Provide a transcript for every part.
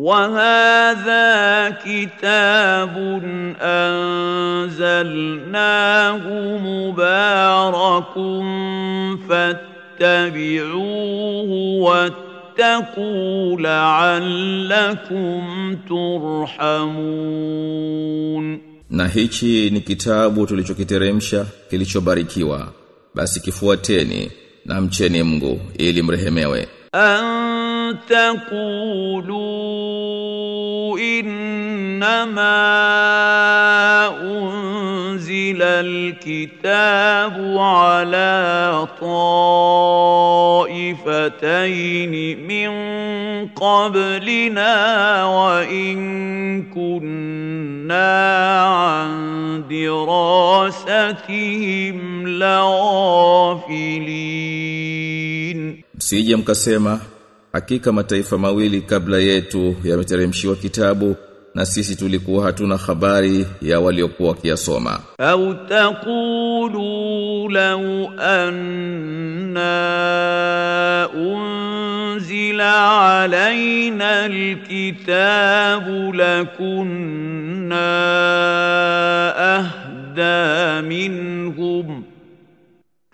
وهذا كتاب أنزلناه مبارك فاتبعوه واتقوا لعلكم ترحمون Na hichi ni kitabu tulichokiteremsha kilichobarikiwa basi kifuateni na mcheni Mungu ili mrehemewe أن تقولوا إنما أنزل الكتاب على طائفتين من قبلنا وإن كنا عن دراستهم لغافلين. Msije mkasema Hakika mataifa mawili kabla yetu yameteremshiwa kitabu na sisi tulikuwa hatuna habari ya waliokuwa kiasoma au taqulu law anna unzila alaina alkitabu lakunna ahda minhum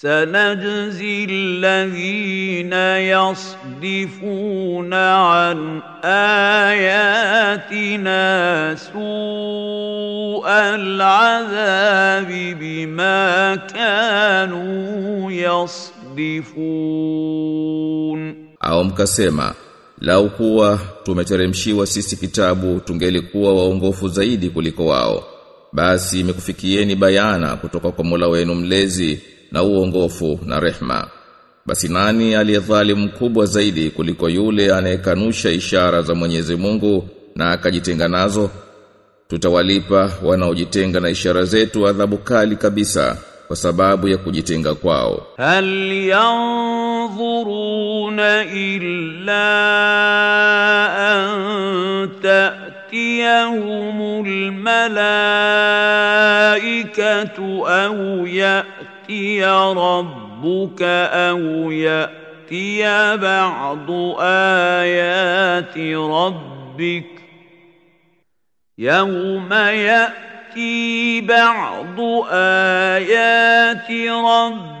سنجزي الذين يصدفون عن آياتنا سوء العذاب بما كانوا يصدفون au mkasema lau kuwa tumeteremshiwa sisi kitabu tungelikuwa waongofu zaidi kuliko wao basi imekufikieni bayana kutoka kwa Mola wenu mlezi na uongofu na rehma. Basi nani aliyedhalimu kubwa zaidi kuliko yule anayekanusha ishara za Mwenyezi Mungu na akajitenga nazo? Tutawalipa wanaojitenga na ishara zetu adhabu kali kabisa kwa sababu ya kujitenga kwao. Hal yanzuruna illa anta ta'tiyahumul malaikatu aw ya ياتي ربك أو ياتي بعض ايات ربك يوم ياتي بعض ايات ربك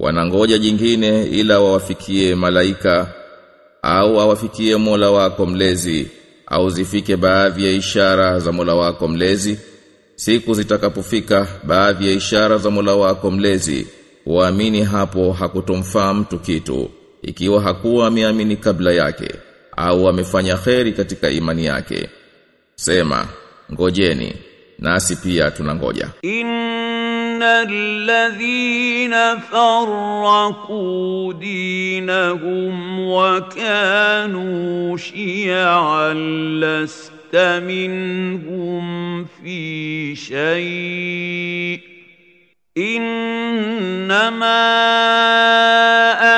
Wanangoja jingine ila wawafikie malaika au awafikie Mola wako mlezi au zifike baadhi ya ishara za Mola wako mlezi. Siku zitakapofika baadhi ya ishara za Mola wako mlezi. Waamini hapo hakutomfaa mtu kitu ikiwa hakuwa ameamini kabla yake au amefanya kheri katika imani yake. Sema ngojeni nasi pia tunangoja إن الذين فرقوا دينهم وكانوا شيعا لست منهم في شيء إنما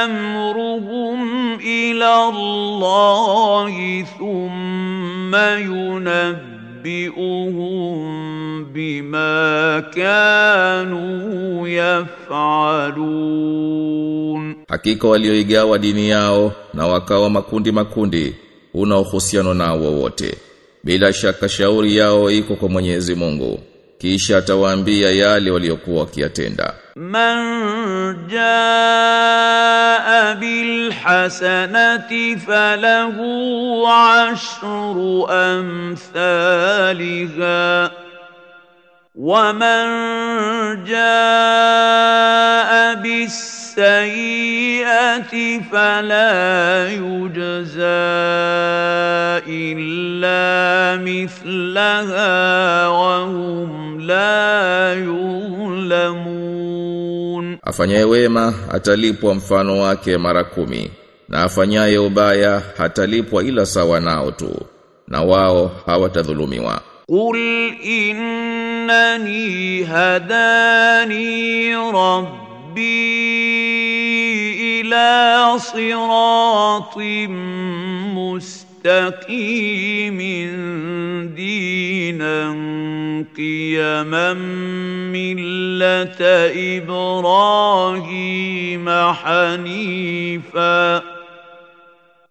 أمرهم إلى الله ثم ينبئهم bima kanu yafalun, hakika walioigawa dini yao na wakawa makundi makundi, una uhusiano nao wote. Bila shaka shauri yao iko kwa Mwenyezi Mungu, kisha atawaambia yale waliokuwa wakiyatenda. Man jaa bil hasanati falahu ashru amthaliha ومن جاء bisayiati فلا yujza illa مثلها وهم لا la yuzlamun, afanyaye wema atalipwa mfano wake mara kumi na afanyaye ubaya hatalipwa ila sawa nao tu na wao hawatadhulumiwa. Qul إنني هداني ربي إلى صراط مستقيم دينا قيما ملة إبراهيم حنيفاً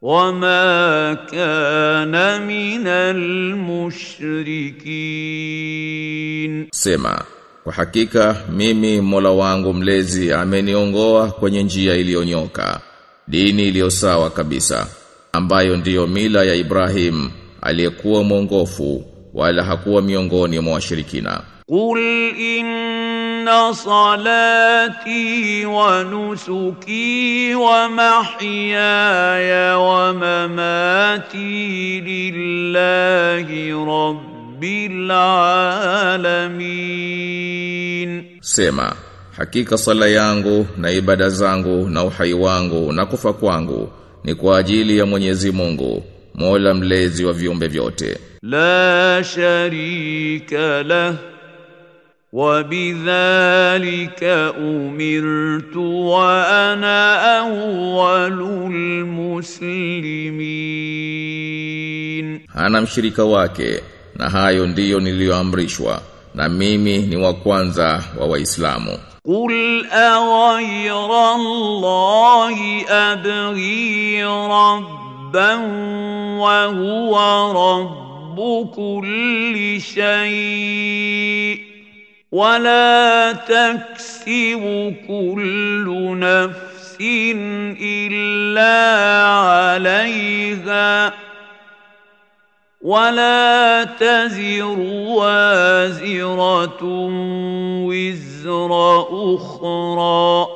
وما كان من المشركين Sema, kwa hakika mimi Mola wangu mlezi ameniongoa kwenye njia iliyonyoka, dini iliyo sawa kabisa, ambayo ndiyo mila ya Ibrahim aliyekuwa mwongofu wala hakuwa miongoni mwa washirikina. قل إن صلاتي ونسكي ومحياي ومماتي لله رب العالمين Sema, hakika sala yangu na ibada zangu na uhai wangu na kufa kwangu ni kwa ajili ya Mwenyezi Mungu, Mola mlezi wa viumbe vyote. لا شريك له وبذلك أمرت وأنا أول المسلمين Hana mshirika wake na hayo ndiyo niliyoamrishwa na mimi ni wa kwanza wa Waislamu. قل أغير الله أبغي ربا وهو رب كل شيء ولا تكسب كل نفس إلا عليها ولا تزر وازرة وزر أخرى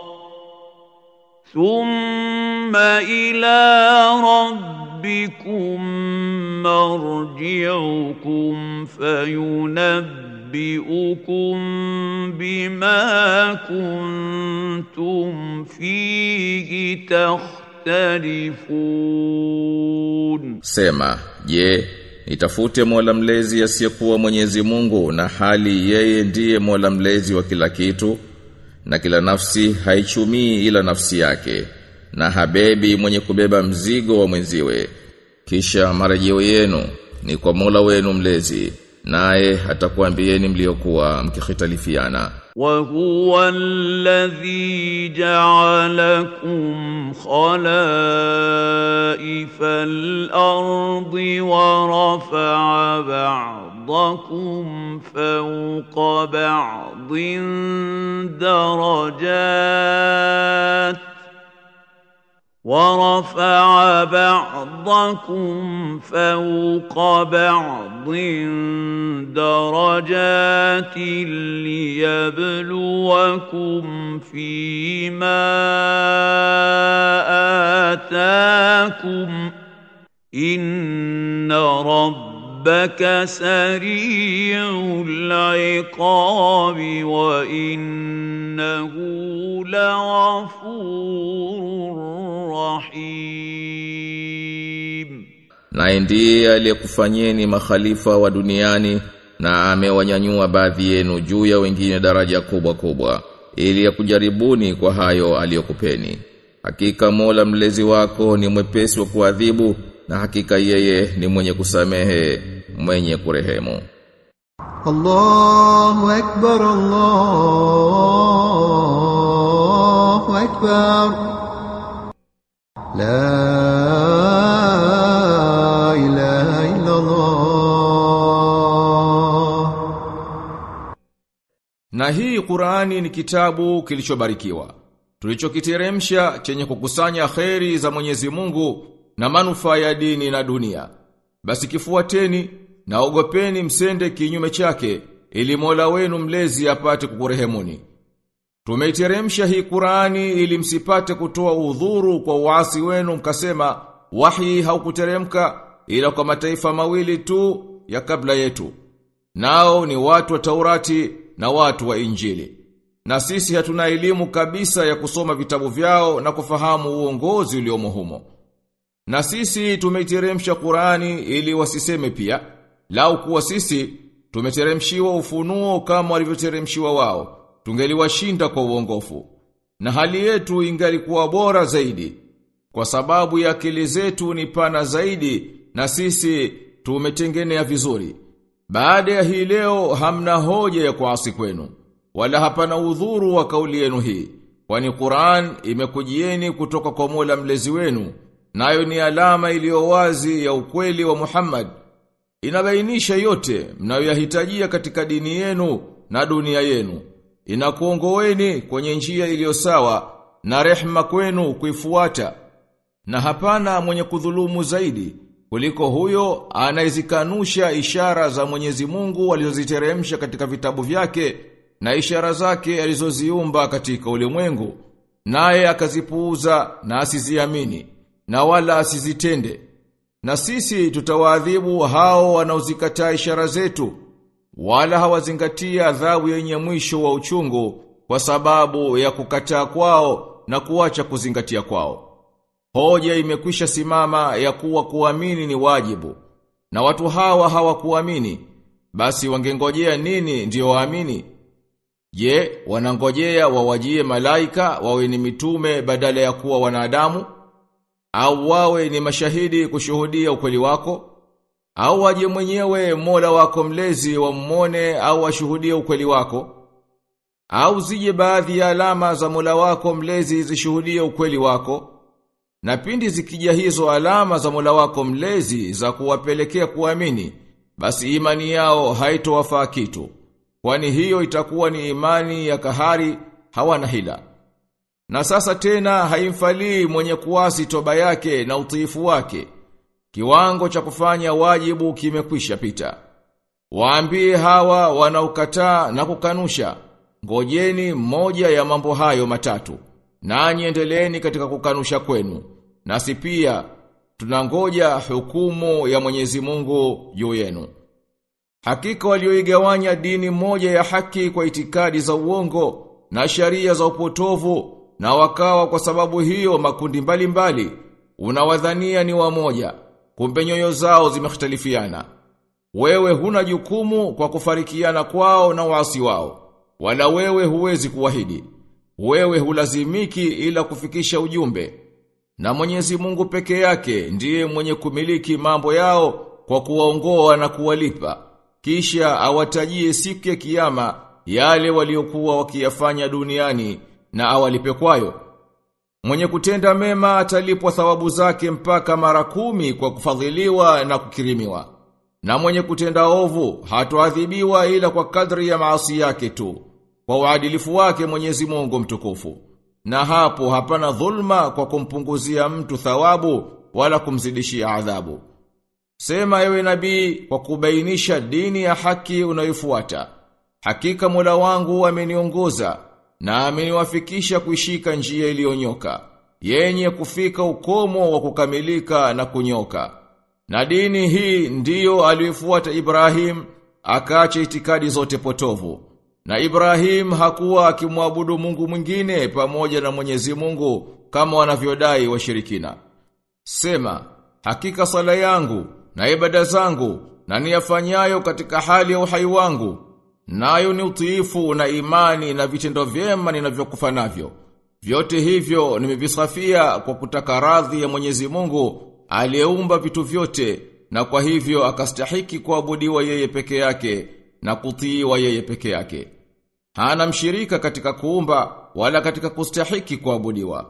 ثم إلى ربكم مرجعكم فينبئكم بما كنتم فيه تختلفون Sema, je, nitafute Mola mlezi asiyekuwa Mwenyezi Mungu na hali yeye ndiye Mola mlezi wa kila kitu na kila nafsi haichumii ila nafsi yake na habebi mwenye kubeba mzigo wa mwenziwe kisha marejeo yenu ni kwa Mola wenu mlezi naye atakuambieni mliokuwa mkikhitalifiana وهو الذي جعلكم خلائف الأرض ورفع بعضكم فوق بعض درجات ورفع بعضكم فوق بعض درجات ليبلوكم فيما آتاكم. إن ربك سريع العقاب وإنه لغفور na ndiye aliyekufanyeni makhalifa wa duniani na amewanyanyua baadhi yenu juu ya wengine daraja kubwa kubwa ili ya kujaribuni kwa hayo aliyokupeni. Hakika Mola mlezi wako ni mwepesi wa kuadhibu na hakika yeye ni mwenye kusamehe mwenye kurehemu. Allahu akbar Allahu akbar. La Na hii Qur'ani ni kitabu kilichobarikiwa. Tulichokiteremsha chenye kukusanya kheri za Mwenyezi Mungu na manufaa ya dini na dunia. Basi kifuateni na ogopeni msende kinyume chake ili Mola wenu mlezi apate kukurehemuni. Tumeiteremsha hii Qur'ani ili msipate kutoa udhuru kwa uasi wenu mkasema wahi haukuteremka ila kwa mataifa mawili tu ya kabla yetu. Nao ni watu wa Taurati na watu wa Injili. Na sisi hatuna elimu kabisa ya kusoma vitabu vyao na kufahamu uongozi uliomo humo. Na sisi tumeiteremsha Qur'ani ili wasiseme pia, lau kuwa sisi tumeteremshiwa ufunuo kama walivyoteremshiwa wao, tungeliwashinda kwa uongofu. Na hali yetu ingalikuwa bora zaidi, kwa sababu ya akili zetu ni pana zaidi na sisi tumetengenea vizuri. Baada ya hii leo hamna hoja ya kuasi kwenu, wala hapana udhuru wa kauli yenu hii, kwani Qur'an imekujieni kutoka kwa Mola mlezi wenu, nayo ni alama iliyo wazi ya ukweli wa Muhammad. Inabainisha yote mnayoyahitajia katika dini yenu na dunia yenu. Inakuongoeni kwenye njia iliyo sawa na rehma kwenu kuifuata. Na hapana mwenye kudhulumu zaidi kuliko huyo anaizikanusha ishara za Mwenyezi Mungu alizoziteremsha katika vitabu vyake na ishara zake alizoziumba katika ulimwengu naye akazipuuza na asiziamini na wala asizitende. Na sisi tutawaadhibu hao wanaozikataa ishara zetu wala hawazingatia adhabu yenye mwisho wa uchungu kwa sababu ya kukataa kwao na kuacha kuzingatia kwao Hoja imekwisha simama ya kuwa kuamini ni wajibu. Na watu hawa hawakuamini. Basi wangengojea nini ndio waamini? Je, wanangojea wawajie malaika wawe ni mitume badala ya kuwa wanadamu? Au wawe ni mashahidi kushuhudia ukweli wako? Au waje mwenyewe Mola wako mlezi wammone au washuhudie ukweli wako? Au zije baadhi ya alama za Mola wako mlezi zishuhudie ukweli wako? Na pindi zikija hizo alama za Mola wako mlezi za kuwapelekea kuamini, basi imani yao haitowafaa kitu. Kwani hiyo itakuwa ni imani ya kahari hawana hila. Na sasa tena haimfalii mwenye kuwasi toba yake na utiifu wake. Kiwango cha kufanya wajibu kimekwisha pita. Waambie hawa wanaokataa na kukanusha, ngojeni moja ya mambo hayo matatu. Nanyi endeleeni katika kukanusha kwenu. Nasi pia tunangoja hukumu ya Mwenyezi Mungu juu yenu. Hakika walioigawanya dini moja ya haki kwa itikadi za uongo na sharia za upotovu na wakawa kwa sababu hiyo makundi mbalimbali mbali, unawadhania ni wamoja kumbe nyoyo zao zimehtalifiana. Wewe huna jukumu kwa kufarikiana kwao na waasi wao, wala wewe huwezi kuwahidi. Wewe hulazimiki ila kufikisha ujumbe. Na Mwenyezi Mungu peke yake ndiye mwenye kumiliki mambo yao kwa kuwaongoa na kuwalipa. Kisha awatajie siku ya kiyama yale waliokuwa wakiyafanya duniani na awalipe kwayo. Mwenye kutenda mema atalipwa thawabu zake mpaka mara kumi kwa kufadhiliwa na kukirimiwa. Na mwenye kutenda ovu hatoadhibiwa ila kwa kadri ya maasi yake tu kwa uadilifu wake Mwenyezi Mungu mtukufu. Na hapo hapana dhulma kwa kumpunguzia mtu thawabu wala kumzidishia adhabu. Sema ewe nabii kwa kubainisha dini ya haki unayofuata. Hakika Mola wangu ameniongoza na ameniwafikisha kuishika njia iliyonyoka, yenye kufika ukomo wa kukamilika na kunyoka. Na dini hii ndiyo aliyofuata Ibrahim, akaacha itikadi zote potovu. Na Ibrahim hakuwa akimwabudu Mungu mwingine pamoja na Mwenyezi Mungu kama wanavyodai washirikina. Sema, hakika sala yangu na ibada zangu na niyafanyayo katika hali ya uhai wangu nayo ni utiifu na imani na vitendo vyema ninavyokufa navyo. Vyote hivyo nimevisafia kwa kutaka radhi ya Mwenyezi Mungu aliyeumba vitu vyote na kwa hivyo akastahiki kuabudiwa yeye peke yake na kutiiwa yeye peke yake. Hana mshirika katika kuumba wala katika kustahiki kuabudiwa.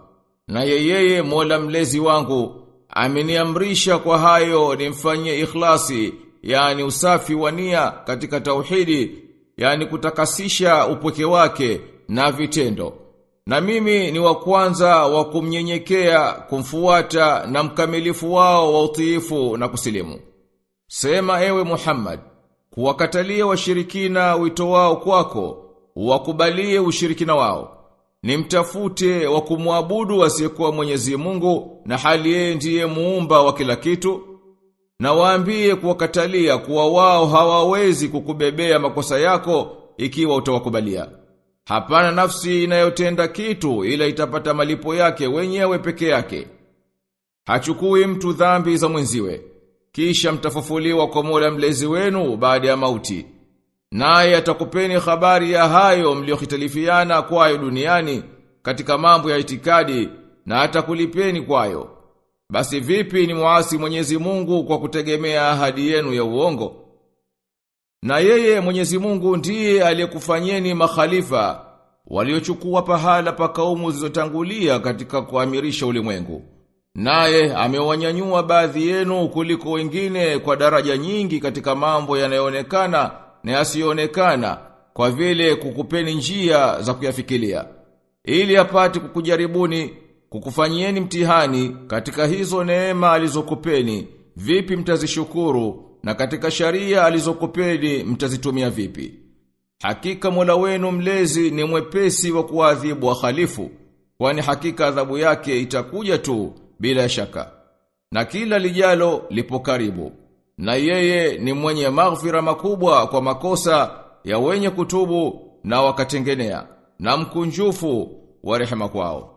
Na yeyeye Mola mlezi wangu ameniamrisha kwa hayo nimfanyie ikhlasi, yani usafi wa nia katika tauhidi yani kutakasisha upweke wake na vitendo. Na mimi ni wa kwanza wa kumnyenyekea, kumfuata na mkamilifu wao wa utiifu na kusilimu. Sema ewe Muhammad, kuwakatalia washirikina wito wao kwako, uwakubalie ushirikina wao. Ni mtafute wa kumwabudu asiyekuwa Mwenyezi Mungu na hali yeye ndiye muumba wa kila kitu. Na waambie kuwakatalia kuwa wao hawawezi kukubebea makosa yako ikiwa utawakubalia. Hapana nafsi inayotenda kitu ila itapata malipo yake wenyewe peke yake. Hachukui mtu dhambi za mwenziwe. Kisha mtafufuliwa kwa Mola mlezi wenu baada ya mauti. Naye atakupeni habari ya hayo mliohitalifiana kwayo duniani katika mambo ya itikadi na atakulipeni kwayo. Basi vipi ni muasi Mwenyezi Mungu kwa kutegemea ahadi yenu ya uongo? Na yeye Mwenyezi Mungu ndiye aliyekufanyeni makhalifa waliochukua pahala pa kaumu zilizotangulia katika kuamirisha ulimwengu. Naye amewanyanyua baadhi yenu kuliko wengine kwa daraja nyingi katika mambo yanayoonekana na yasiyoonekana kwa vile kukupeni njia za kuyafikilia Ili apate kukujaribuni, kukufanyieni mtihani katika hizo neema alizokupeni, vipi mtazishukuru na katika sharia alizokupeni mtazitumia vipi. Hakika Mola wenu mlezi ni mwepesi wa kuadhibu wahalifu, kwani hakika adhabu yake itakuja tu bila shaka. Na kila lijalo lipo karibu. Na yeye ni mwenye maghfira makubwa kwa makosa ya wenye kutubu na wakatengenea, na mkunjufu wa rehema kwao.